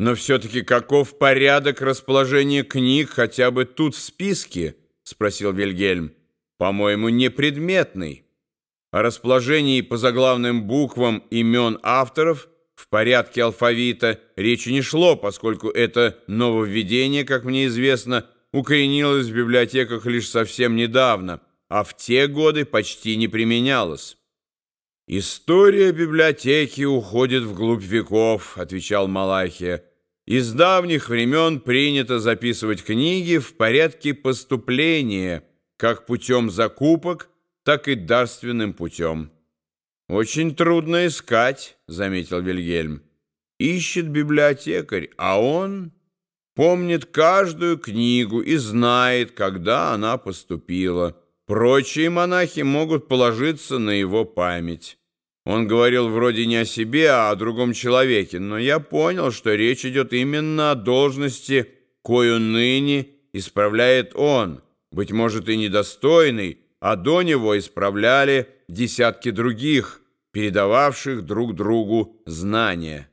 Но все-таки каков порядок расположения книг хотя бы тут в списке? Спросил Вильгельм. По-моему, непредметный. О расположении по заглавным буквам имен авторов в порядке алфавита речи не шло, поскольку это нововведение, как мне известно, укоренилось в библиотеках лишь совсем недавно, а в те годы почти не применялось. «История библиотеки уходит вглубь веков», — отвечал Малахия. «Из давних времен принято записывать книги в порядке поступления, как путем закупок, так и дарственным путем». «Очень трудно искать», — заметил Вильгельм. «Ищет библиотекарь, а он...» помнит каждую книгу и знает, когда она поступила. Прочие монахи могут положиться на его память. Он говорил вроде не о себе, а о другом человеке, но я понял, что речь идет именно о должности, кою ныне исправляет он, быть может и недостойный, а до него исправляли десятки других, передававших друг другу знания.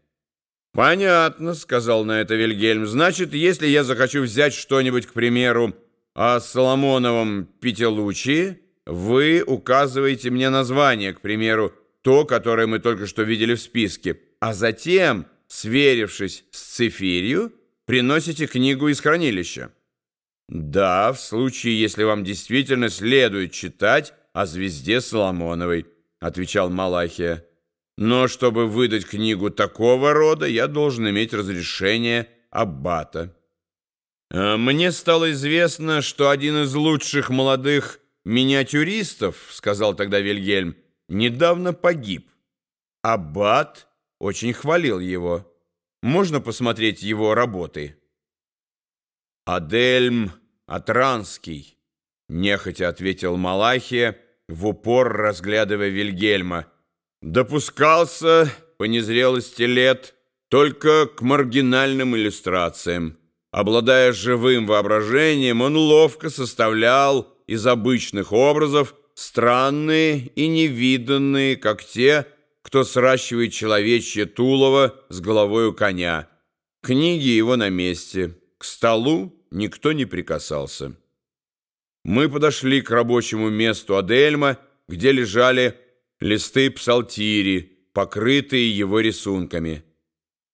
«Понятно», — сказал на это Вильгельм. «Значит, если я захочу взять что-нибудь, к примеру, о Соломоновом Пятилучии, вы указываете мне название, к примеру, то, которое мы только что видели в списке, а затем, сверившись с цифирью, приносите книгу из хранилища». «Да, в случае, если вам действительно следует читать о звезде Соломоновой», — отвечал Малахия. Но чтобы выдать книгу такого рода, я должен иметь разрешение аббата. А мне стало известно, что один из лучших молодых миниатюристов, сказал тогда Вильгельм, недавно погиб. Аббат очень хвалил его. Можно посмотреть его работы. Адельм Атранский, нехотя ответил Малахия, в упор разглядывая Вильгельма допускался по незрелости лет только к маргинальным иллюстрациям. Обладая живым воображением, он ловко составлял из обычных образов странные и невиданные, как те, кто сращивает человечье тулово с головой у коня. Книги его на месте. К столу никто не прикасался. Мы подошли к рабочему месту Адельма, где лежали листы псалтири, покрытые его рисунками.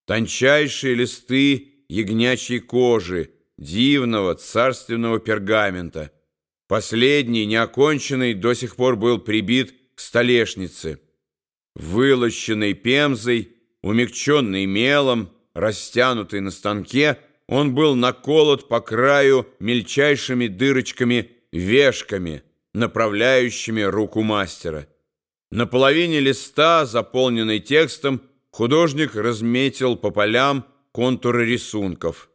Тончайшие листы ягнячьей кожи, дивного царственного пергамента. Последний, неоконченный, до сих пор был прибит к столешнице. Вылощенный пемзой, умягченный мелом, растянутый на станке, он был наколот по краю мельчайшими дырочками-вешками, направляющими руку мастера. На половине листа, заполненной текстом, художник разметил по полям контуры рисунков.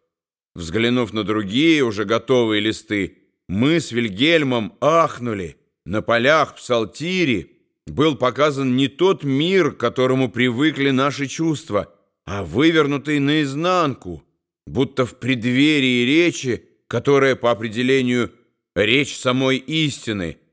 Взглянув на другие, уже готовые листы, мы с Вильгельмом ахнули. На полях псалтири был показан не тот мир, к которому привыкли наши чувства, а вывернутый наизнанку, будто в преддверии речи, которая по определению речь самой истины –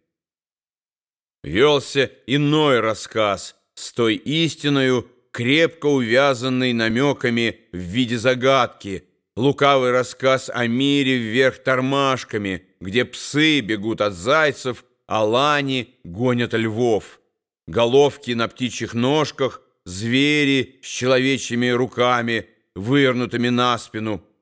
велся иной рассказ с той истиною, крепко увязанной намеками в виде загадки, лукавый рассказ о мире вверх тормашками, где псы бегут от зайцев, а лани гонят львов, головки на птичьих ножках, звери с человечьими руками, вывернутыми на спину —